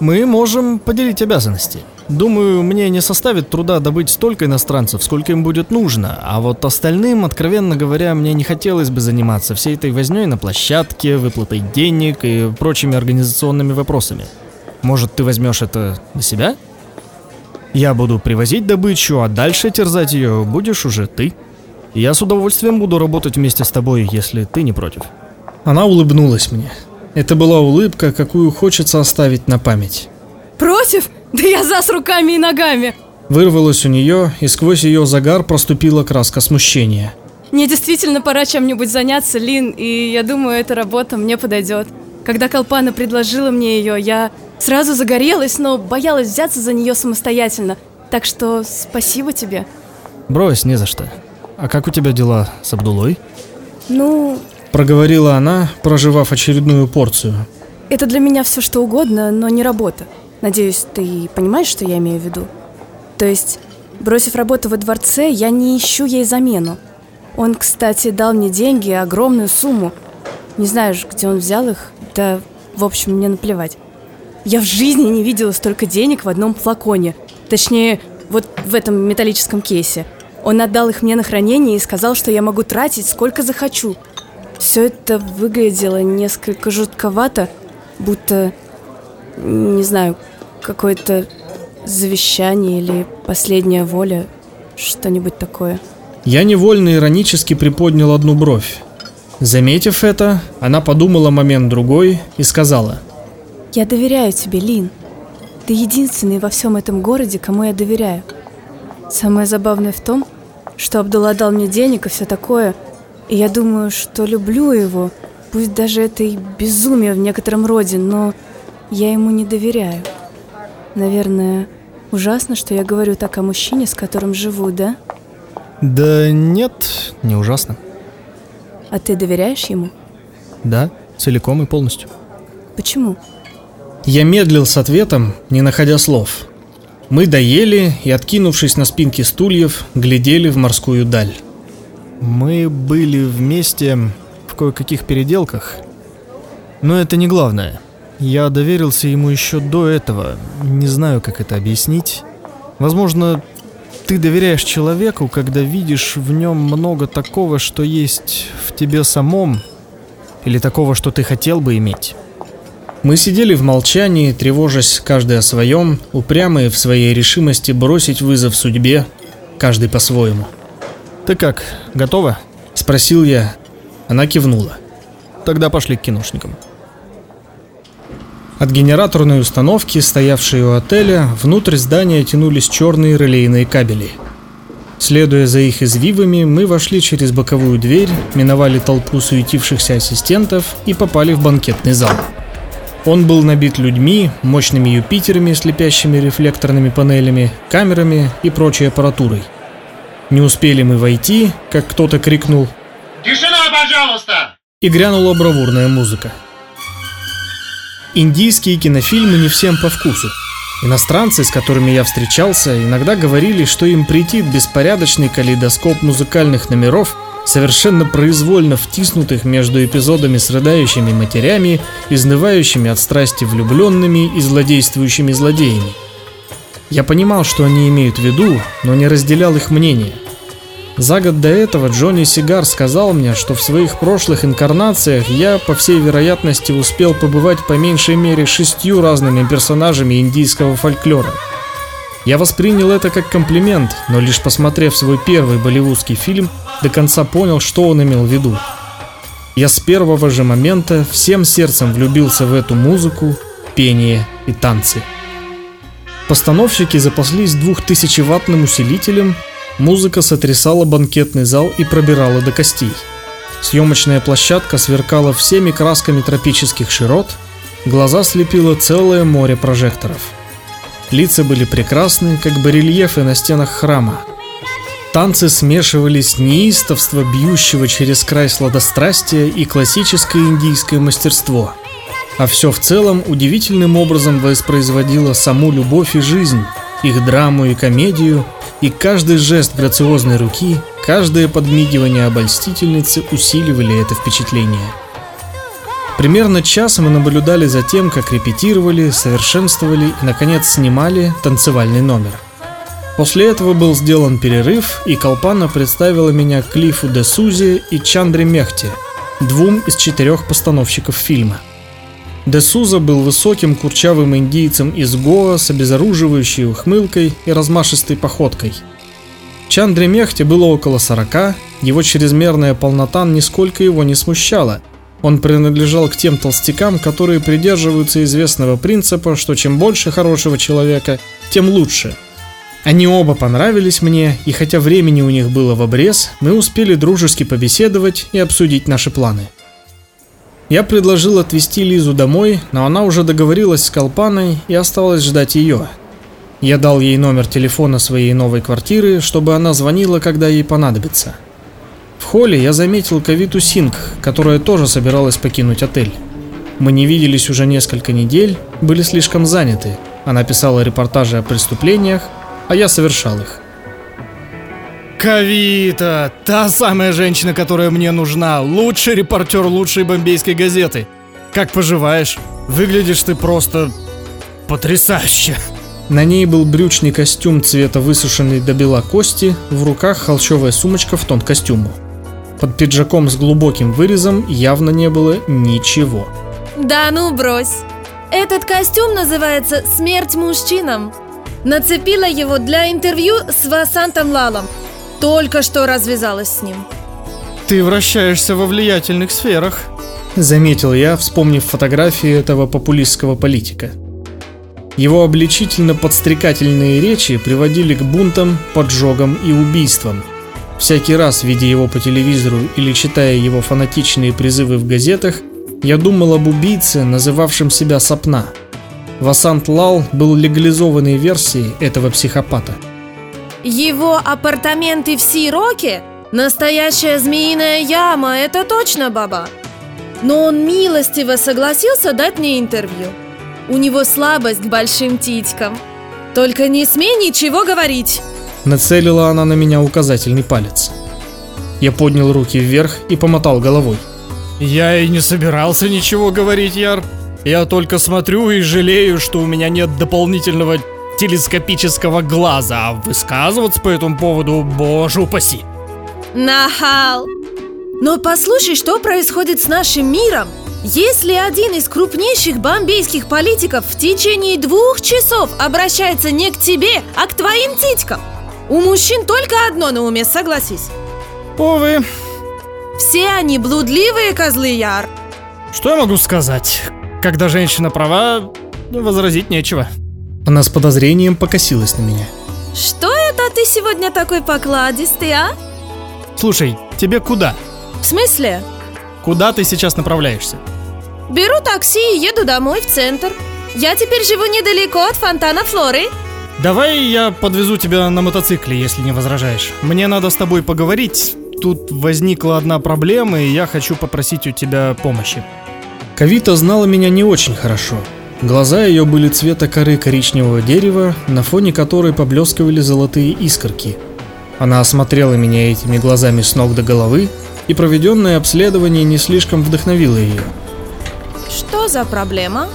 Мы можем поделить обязанности. Думаю, мне не составит труда добыть столько иностранцев, сколько им будет нужно, а вот остальным, откровенно говоря, мне не хотелось бы заниматься всей этой вознёй на площадке, выплатой денег и прочими организационными вопросами. Может, ты возьмешь это на себя? Я буду привозить добычу, а дальше терзать ее будешь уже ты. Я с удовольствием буду работать вместе с тобой, если ты не против. Она улыбнулась мне. Это была улыбка, какую хочется оставить на память. Против? Да я за с руками и ногами! Вырвалась у нее, и сквозь ее загар проступила краска смущения. Мне действительно пора чем-нибудь заняться, Лин, и я думаю, эта работа мне подойдет. Когда Колпана предложила мне ее, я сразу загорелась, но боялась взяться за нее самостоятельно. Так что спасибо тебе. Брось, не за что. А как у тебя дела с Абдулой? Ну, Проговорила она, проживав очередную порцию. это для меня все что угодно, но не работа. Надеюсь, ты понимаешь, что я имею в виду? То есть, бросив работу во дворце, я не ищу ей замену. Он, кстати, дал мне деньги, огромную сумму. Не знаю, где он взял их, да, в общем, мне наплевать. Я в жизни не видела столько денег в одном флаконе. Точнее, вот в этом металлическом кейсе. Он отдал их мне на хранение и сказал, что я могу тратить сколько захочу. Все это выглядело несколько жутковато, будто, не знаю, какое-то завещание или последняя воля, что-нибудь такое. Я невольно иронически приподнял одну бровь. Заметив это, она подумала момент другой и сказала. Я доверяю тебе, Лин. Ты единственный во всем этом городе, кому я доверяю. Самое забавное в том, что Абдулла дал мне денег и все такое, и я думаю, что люблю его, пусть даже это и безумие в некотором роде, но я ему не доверяю. Наверное, ужасно, что я говорю так о мужчине, с которым живу, да? Да нет, не ужасно. А ты доверяешь ему? Да, целиком и полностью. Почему? Я медлил с ответом, не находя слов. Мы доели и, откинувшись на спинки стульев, глядели в морскую даль. Мы были вместе в кое-каких переделках. Но это не главное. Я доверился ему еще до этого. Не знаю, как это объяснить. Возможно, ты доверяешь человеку, когда видишь в нем много такого, что есть в тебе самом, или такого, что ты хотел бы иметь. Мы сидели в молчании, тревожась каждый о своем, упрямые в своей решимости бросить вызов судьбе, каждый по-своему. Ты как, готова? Спросил я. Она кивнула. Тогда пошли к киношникам. От генераторной установки, стоявшей у отеля, внутрь здания тянулись черные релейные кабели. Следуя за их извивами, мы вошли через боковую дверь, миновали толпу суетившихся ассистентов и попали в банкетный зал. Он был набит людьми, мощными Юпитерами, слепящими рефлекторными панелями, камерами и прочей аппаратурой. Не успели мы войти, как кто-то крикнул Тишина, пожалуйста! и грянула бравурная музыка. Индийские кинофильмы не всем по вкусу. Иностранцы, с которыми я встречался, иногда говорили, что им претит беспорядочный калейдоскоп музыкальных номеров, совершенно произвольно втиснутых между эпизодами с рыдающими матерями, изнывающими от страсти влюбленными и злодействующими злодеями. Я понимал, что они имеют в виду, но не разделял их мнение – за год до этого Джонни Сигар сказал мне, что в своих прошлых инкарнациях я, по всей вероятности, успел побывать по меньшей мере шестью разными персонажами индийского фольклора. Я воспринял это как комплимент, но лишь посмотрев свой первый болливудский фильм, до конца понял, что он имел в виду. Я с первого же момента всем сердцем влюбился в эту музыку, пение и танцы. Постановщики запаслись двухтысячеваттным усилителем Музыка сотрясала банкетный зал и пробирала до костей. Съемочная площадка сверкала всеми красками тропических широт, глаза слепило целое море прожекторов. Лица были прекрасны, как барельефы на стенах храма. Танцы смешивались неистовство бьющего через край сладострастия и классическое индийское мастерство. А все в целом удивительным образом воспроизводило саму любовь и жизнь, их драму и комедию – и каждый жест грациозной руки, каждое подмигивание обольстительницы усиливали это впечатление. Примерно час мы наблюдали за тем, как репетировали, совершенствовали и, наконец, снимали танцевальный номер. После этого был сделан перерыв, и Колпана представила меня Клифу де Сузи и Чандре Мехте, двум из четырех постановщиков фильма – Де Суза был высоким курчавым индийцем из Гоа с обезоруживающей ухмылкой и размашистой походкой. Чандре Мехте было около 40, его чрезмерная полнота нисколько его не смущала. Он принадлежал к тем толстякам, которые придерживаются известного принципа, что чем больше хорошего человека, тем лучше. Они оба понравились мне, и хотя времени у них было в обрез, мы успели дружески побеседовать и обсудить наши планы. Я предложил отвезти Лизу домой, но она уже договорилась с Колпаной и осталась ждать ее. Я дал ей номер телефона своей новой квартиры, чтобы она звонила, когда ей понадобится. В холле я заметил Кавиту Синг, которая тоже собиралась покинуть отель. Мы не виделись уже несколько недель, были слишком заняты. Она писала репортажи о преступлениях, а я совершал их. Кавита, та самая женщина, которая мне нужна. Лучший репортер лучшей бомбейской газеты. Как поживаешь? Выглядишь ты просто потрясающе. На ней был брючный костюм цвета высушенной до бела кости, в руках холщовая сумочка в тон костюму. Под пиджаком с глубоким вырезом явно не было ничего. Да ну брось. Этот костюм называется «Смерть мужчинам». Нацепила его для интервью с Васантом Лалом. Только что развязалась с ним. Ты вращаешься во влиятельных сферах. Заметил я, вспомнив фотографии этого популистского политика. Его обличительно-подстрекательные речи приводили к бунтам, поджогам и убийствам. Всякий раз, видя его по телевизору или читая его фанатичные призывы в газетах, я думал об убийце, называвшем себя Сапна. Васант Лал был легализованной версией этого психопата – его апартаменты в Сироке? Настоящая змеиная яма, это точно, баба. Но он милостиво согласился дать мне интервью. У него слабость к большим титькам. Только не смей ничего говорить. Нацелила она на меня указательный палец. Я поднял руки вверх и помотал головой. Я и не собирался ничего говорить, Яр. Я только смотрю и жалею, что у меня нет дополнительного телескопического глаза, а высказываться по этому поводу, боже упаси. Нахал. Но послушай, что происходит с нашим миром. Если один из крупнейших бомбейских политиков в течение двух часов обращается не к тебе, а к твоим титькам, у мужчин только одно на уме, согласись. Увы, Все они блудливые козлы, Яр. что я могу сказать? Когда женщина права, возразить нечего. Она с подозрением покосилась на меня. Что это ты сегодня такой покладистый, а? Слушай, тебе куда? В смысле? Куда ты сейчас направляешься? Беру такси и еду домой в центр. Я теперь живу недалеко от фонтана Флоры. Давай я подвезу тебя на мотоцикле, если не возражаешь. Мне надо с тобой поговорить. Тут возникла одна проблема, и я хочу попросить у тебя помощи. Кавита знала меня не очень хорошо. Глаза ее были цвета коры коричневого дерева, на фоне которой поблескивали золотые искорки. Она осмотрела меня этими глазами с ног до головы, и проведенное обследование не слишком вдохновило ее. Что за проблема?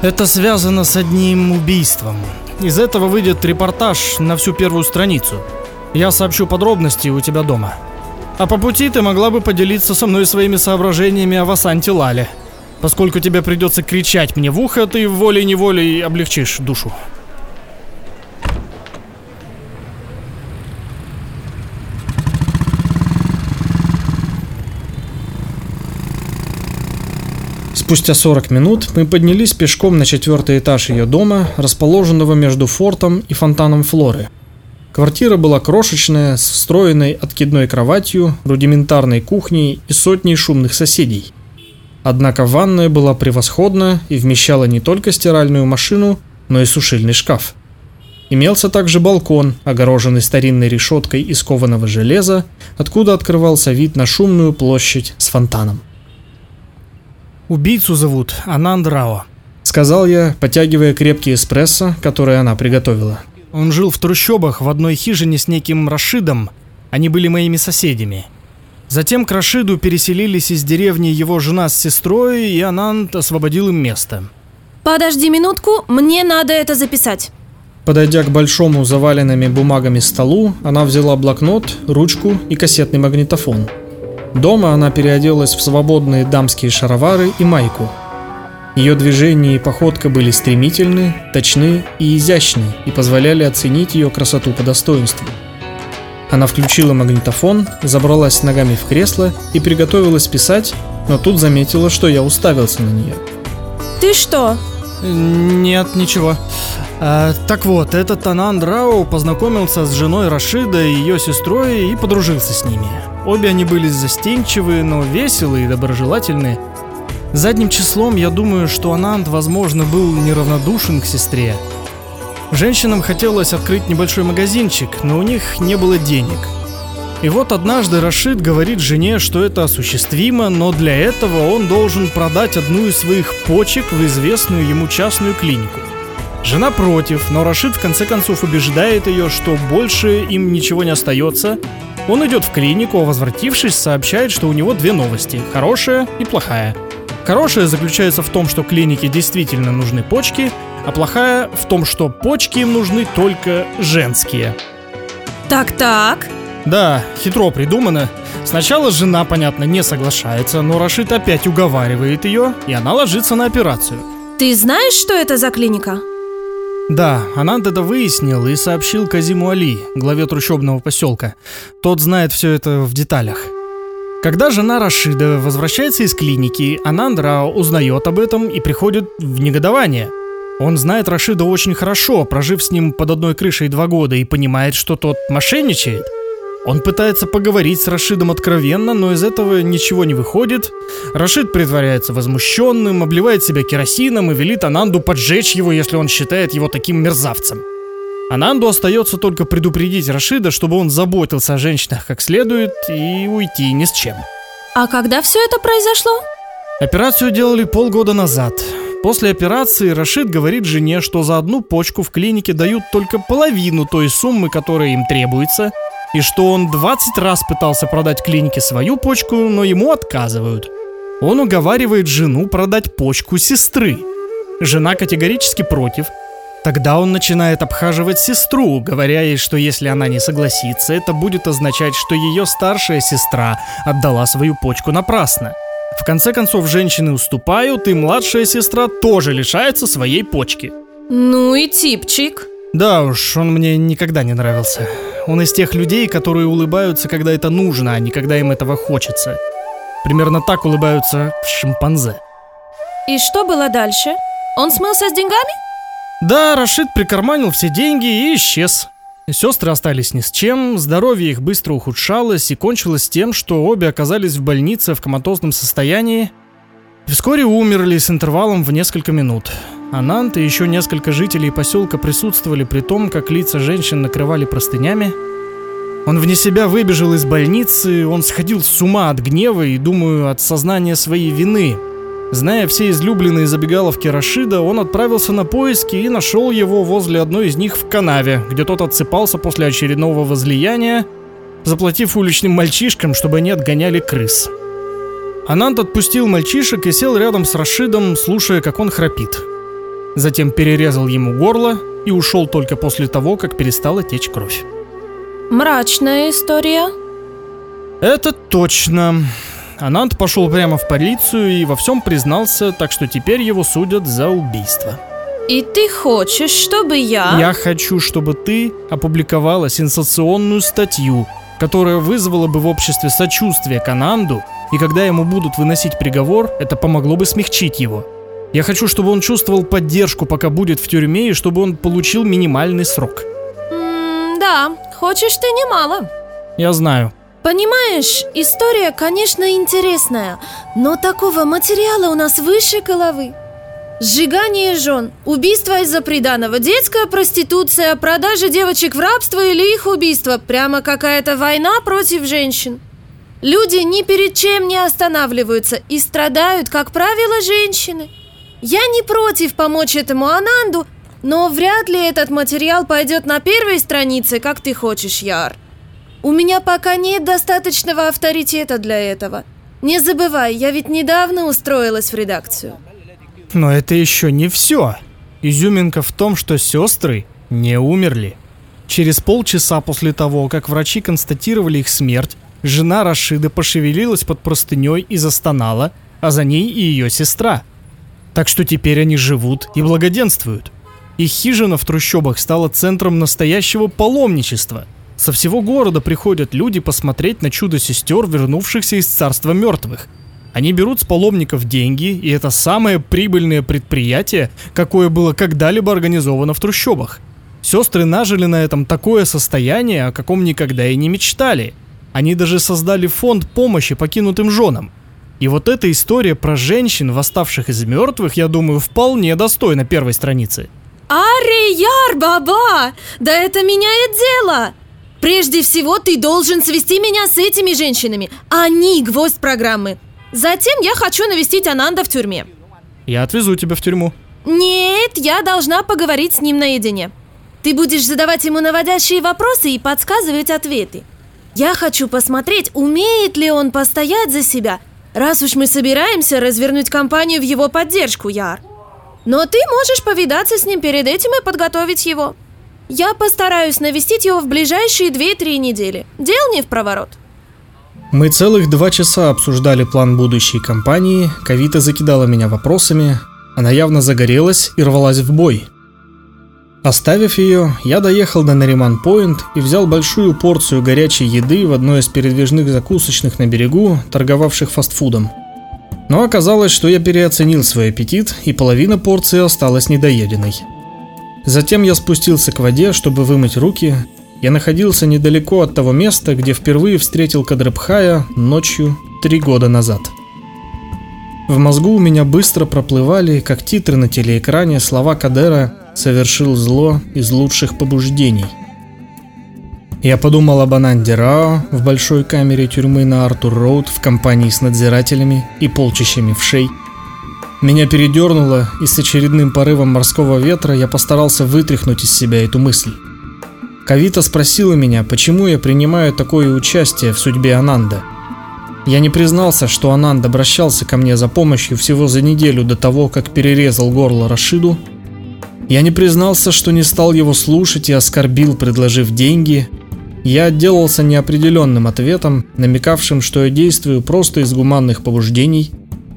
Это связано с одним убийством. Из этого выйдет репортаж на всю первую страницу. Я сообщу подробности у тебя дома. А по пути ты могла бы поделиться со мной своими соображениями о Васанте Лале. Поскольку тебе придется кричать мне в ухо, ты волей-неволей облегчишь душу. Спустя 40 минут мы поднялись пешком на четвертый этаж ее дома, расположенного между фортом и фонтаном Флоры. Квартира была крошечная, с встроенной откидной кроватью, рудиментарной кухней и сотней шумных соседей. Однако ванная была превосходна и вмещала не только стиральную машину, но и сушильный шкаф. Имелся также балкон, огороженный старинной решеткой из кованого железа, откуда открывался вид на шумную площадь с фонтаном. Убийцу зовут Ананд Рао. Сказал я, потягивая крепкий эспрессо, который она приготовила. Он жил в трущобах в одной хижине с неким Рашидом. Они были моими соседями. Затем к Рашиду переселились из деревни его жена с сестрой, и Ананд освободил им место. Подожди минутку, мне надо это записать. Подойдя к большому заваленными бумагами столу, она взяла блокнот, ручку и кассетный магнитофон. Дома она переоделась в свободные дамские шаровары и майку. Ее движения и походка были стремительны, точны и изящны и позволяли оценить ее красоту по достоинству. Она включила магнитофон, забралась ногами в кресло и приготовилась писать, но тут заметила, что я уставился на нее. Ты что? Нет, ничего. А, так вот, этот Ананд Рао познакомился с женой Рашида и ее сестрой и подружился с ними. Обе они были застенчивые, но веселые и доброжелательные. Задним числом я думаю, что Ананд, возможно, был неравнодушен к сестре. Женщинам хотелось открыть небольшой магазинчик, но у них не было денег. И вот однажды Рашид говорит жене, что это осуществимо, но для этого он должен продать одну из своих почек в известную ему частную клинику. Жена против, но Рашид в конце концов убеждает ее, что больше им ничего не остается. Он идет в клинику, а возвратившись, сообщает, что у него две новости – хорошая и плохая. Хорошая заключается в том, что клинике действительно нужны почки, а плохая в том, что почки им нужны только женские. Так-так. Да, хитро придумано. Сначала жена, понятно, не соглашается, но Рашид опять уговаривает ее, и она ложится на операцию. Ты знаешь, что это за клиника? Да, Ананд это выяснил и сообщил Казиму Али, главе трущобного поселка. Тот знает все это в деталях. Когда жена Рашида возвращается из клиники, Ананд Рао узнает об этом и приходит в негодование. Он знает Рашида очень хорошо, прожив с ним под одной крышей два года, и понимает, что тот мошенничает. Он пытается поговорить с Рашидом откровенно, но из этого ничего не выходит. Рашид притворяется возмущенным, обливает себя керосином и велит Ананду поджечь его, если он считает его таким мерзавцем. Ананду остается только предупредить Рашида, чтобы он заботился о женщинах как следует и уйти ни с чем. А когда все это произошло? Операцию делали полгода назад. После операции Рашид говорит жене, что за одну почку в клинике дают только половину той суммы, которая им требуется, и что он 20 раз пытался продать клинике свою почку, но ему отказывают. Он уговаривает жену продать почку сестры. Жена категорически против. Тогда он начинает обхаживать сестру, говоря ей, что если она не согласится, это будет означать, что ее старшая сестра отдала свою почку напрасно – в конце концов, женщины уступают, и младшая сестра тоже лишается своей почки. Ну и типчик. Да уж, он мне никогда не нравился. Он из тех людей, которые улыбаются, когда это нужно, а не когда им этого хочется. Примерно так улыбаются шимпанзе. И что было дальше? Он смылся с деньгами? Да, Рашид прикарманил все деньги и исчез. Сестры остались ни с чем, здоровье их быстро ухудшалось и кончилось тем, что обе оказались в больнице в коматозном состоянии. Вскоре умерли с интервалом в несколько минут. Анант и еще несколько жителей поселка присутствовали при том, как лица женщин накрывали простынями. Он вне себя выбежал из больницы, он сходил с ума от гнева и, думаю, от сознания своей вины – Зная все излюбленные забегаловки Рашида, он отправился на поиски и нашел его возле одной из них в канаве, где тот отсыпался после очередного возлияния, заплатив уличным мальчишкам, чтобы они отгоняли крыс. Анант отпустил мальчишек и сел рядом с Рашидом, слушая, как он храпит. Затем перерезал ему горло и ушел только после того, как перестала течь кровь. Мрачная история. Это точно. Анант пошел прямо в полицию и во всем признался, так что теперь его судят за убийство. И ты хочешь, чтобы я... Я хочу, чтобы ты опубликовала сенсационную статью, которая вызвала бы в обществе сочувствие к Ананду, и когда ему будут выносить приговор, это помогло бы смягчить его. Я хочу, чтобы он чувствовал поддержку, пока будет в тюрьме, и чтобы он получил минимальный срок. М да, хочешь ты немало. Я знаю. Понимаешь, история, конечно, интересная, но такого материала у нас выше головы. Сжигание жен, убийство из-за приданого, детская проституция, продажа девочек в рабство или их убийство. Прямо какая-то война против женщин. Люди ни перед чем не останавливаются и страдают, как правило, женщины. Я не против помочь этому Ананду, но вряд ли этот материал пойдет на первой странице, как ты хочешь, Яр. У меня пока нет достаточного авторитета для этого. Не забывай, я ведь недавно устроилась в редакцию. Но это еще не все. Изюминка в том, что сестры не умерли. Через полчаса после того, как врачи констатировали их смерть, жена Рашида пошевелилась под простыней и застонала, а за ней и ее сестра. Так что теперь они живут и благоденствуют. Их хижина в трущобах стала центром настоящего паломничества – со всего города приходят люди посмотреть на чудо сестер, вернувшихся из царства мертвых. Они берут с паломников деньги, и это самое прибыльное предприятие, какое было когда-либо организовано в трущобах. Сестры нажили на этом такое состояние, о каком никогда и не мечтали. Они даже создали фонд помощи покинутым женам. И вот эта история про женщин, восставших из мертвых, я думаю, вполне достойна первой страницы. Арияр, баба! Да это меняет дело! Прежде всего, ты должен свести меня с этими женщинами. Они гвоздь программы. Затем я хочу навестить Ананда в тюрьме. Я отвезу тебя в тюрьму. Нет, я должна поговорить с ним наедине. Ты будешь задавать ему наводящие вопросы и подсказывать ответы. Я хочу посмотреть, умеет ли он постоять за себя, раз уж мы собираемся развернуть кампанию в его поддержку, Яр. Но ты можешь повидаться с ним перед этим и подготовить его. Я постараюсь навестить его в ближайшие 2-3 недели. Дел не в проворот. Мы целых два часа обсуждали план будущей кампании, Кавита закидала меня вопросами, она явно загорелась и рвалась в бой. Оставив ее, я доехал до Нариман Пойнт и взял большую порцию горячей еды в одной из передвижных закусочных на берегу, торговавших фастфудом. Но оказалось, что я переоценил свой аппетит, и половина порции осталась недоеденной. Затем я спустился к воде, чтобы вымыть руки. Я находился недалеко от того места, где впервые встретил Кадрабхая ночью три года назад. В мозгу у меня быстро проплывали, как титры на телеэкране, слова Кадера «совершил зло из лучших побуждений». Я подумал об Ананде Рао в большой камере тюрьмы на Артур Роуд в компании с надзирателями и полчищами вшей – Меня передернуло, и с очередным порывом морского ветра я постарался вытряхнуть из себя эту мысль. Кавита спросила меня, почему я принимаю такое участие в судьбе Ананда. Я не признался, что Ананд обращался ко мне за помощью всего за неделю до того, как перерезал горло Рашиду. Я не признался, что не стал его слушать и оскорбил, предложив деньги. Я отделался неопределенным ответом, намекавшим, что я действую просто из гуманных побуждений,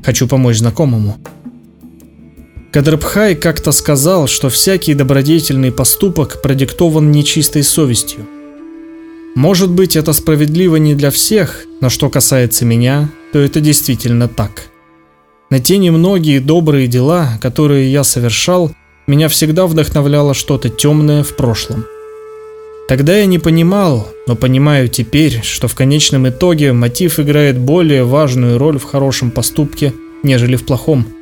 хочу помочь знакомому. Кадрабхай как-то сказал, что всякий добродетельный поступок продиктован нечистой совестью. Может быть, это справедливо не для всех, но что касается меня, то это действительно так. На те немногие добрые дела, которые я совершал, меня всегда вдохновляло что-то темное в прошлом. Тогда я не понимал, но понимаю теперь, что в конечном итоге мотив играет более важную роль в хорошем поступке, нежели в плохом –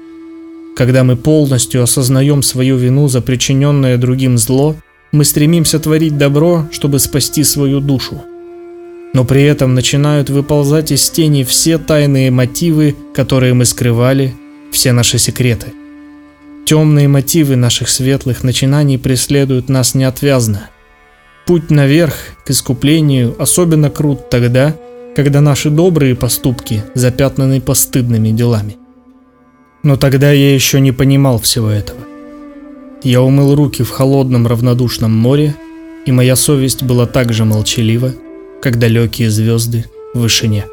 когда мы полностью осознаем свою вину за причиненное другим зло, мы стремимся творить добро, чтобы спасти свою душу. Но при этом начинают выползать из тени все тайные мотивы, которые мы скрывали, все наши секреты. Темные мотивы наших светлых начинаний преследуют нас неотвязно. Путь наверх к искуплению особенно крут тогда, когда наши добрые поступки запятнаны постыдными делами. Но тогда я еще не понимал всего этого. Я умыл руки в холодном равнодушном море, и моя совесть была так же молчалива, как далекие звезды в вышине.